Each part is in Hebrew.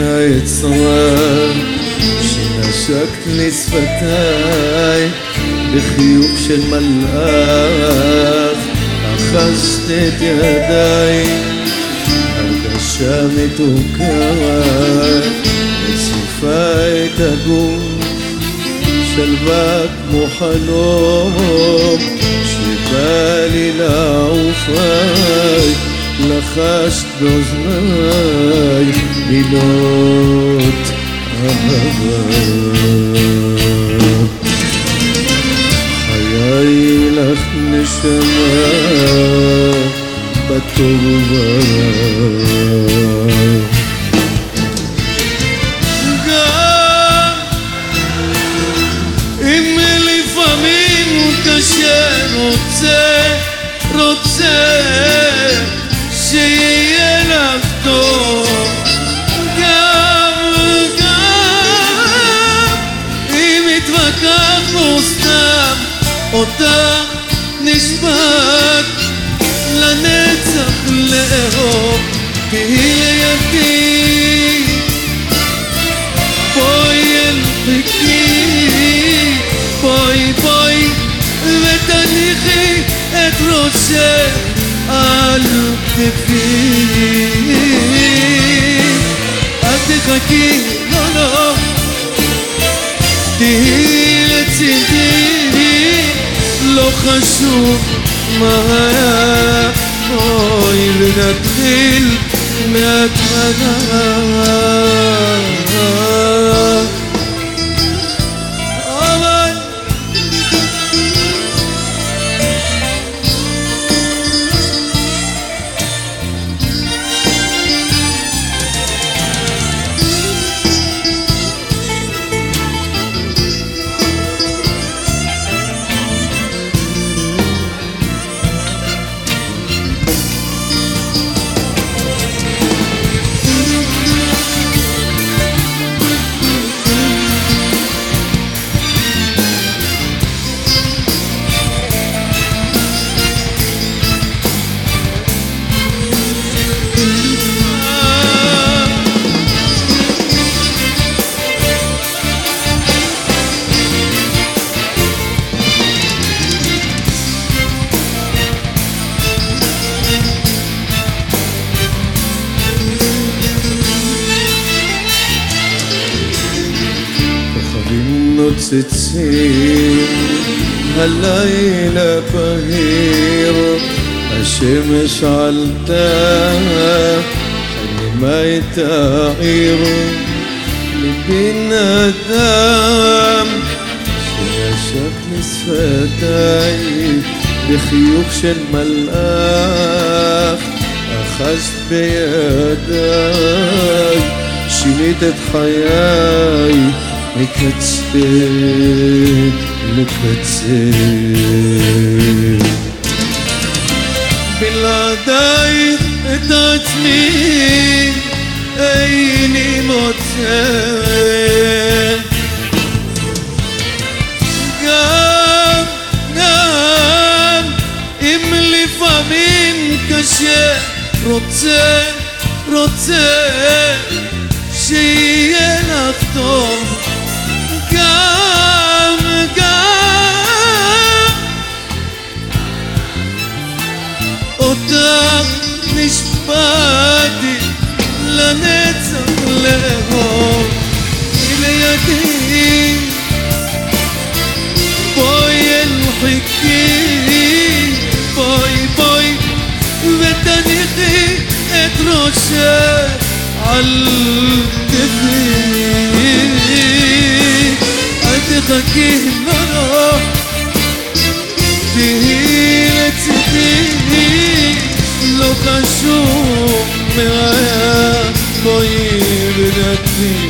את שרה, שנשקת לשפתיי, בחיוך של מלאך, אחזת את ידיי, הרגשה מתוקה, מציפה את הגוף, שלווה כמו חלום, שבא לי לעוף לחשת באוזניי מילות אהבה. חיי לך נשמה בטובה. רוצה, רוצה שיהיה אותה נשבעת לנצח לאהוב תהי לידי בואי אל חיקי בואי בואי ותניחי את ראשך شوف مهنا هاي نايل نتغل ما تنام כוכבים נוצצים, הלילה בהיר, השמש עלתה, חנימה את העיר, לבן אדם שנשק לשפתיי, בחיוך של מלאך, אחזת בידיי, שינית את חיי מקצה לקצה. בלעדייך את עצמי איני מוצא גם, גם אם לפעמים קשה רוצה, רוצה שיהיה לך טוב وشي عالكثير أثقك مرة دهيلة دي لو خشوم معايا طيب نتي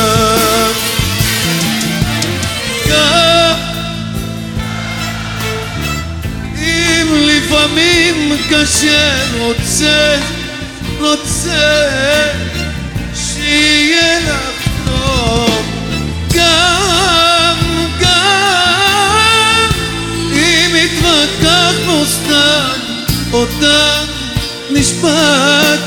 קשה רוצה, רוצה שיהיה לך טוב. גם, גם אם התווכחנו סתם אותם נשבעתי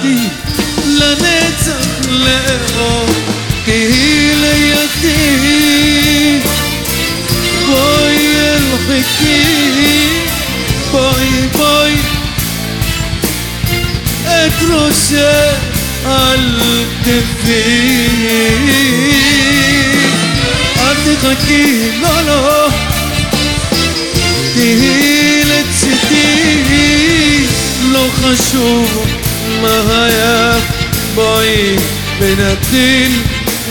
כתפי אל תחכי, לא לא תהיי לצידי לא חשוב מה היה בואי ונתחיל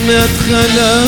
מההתחלה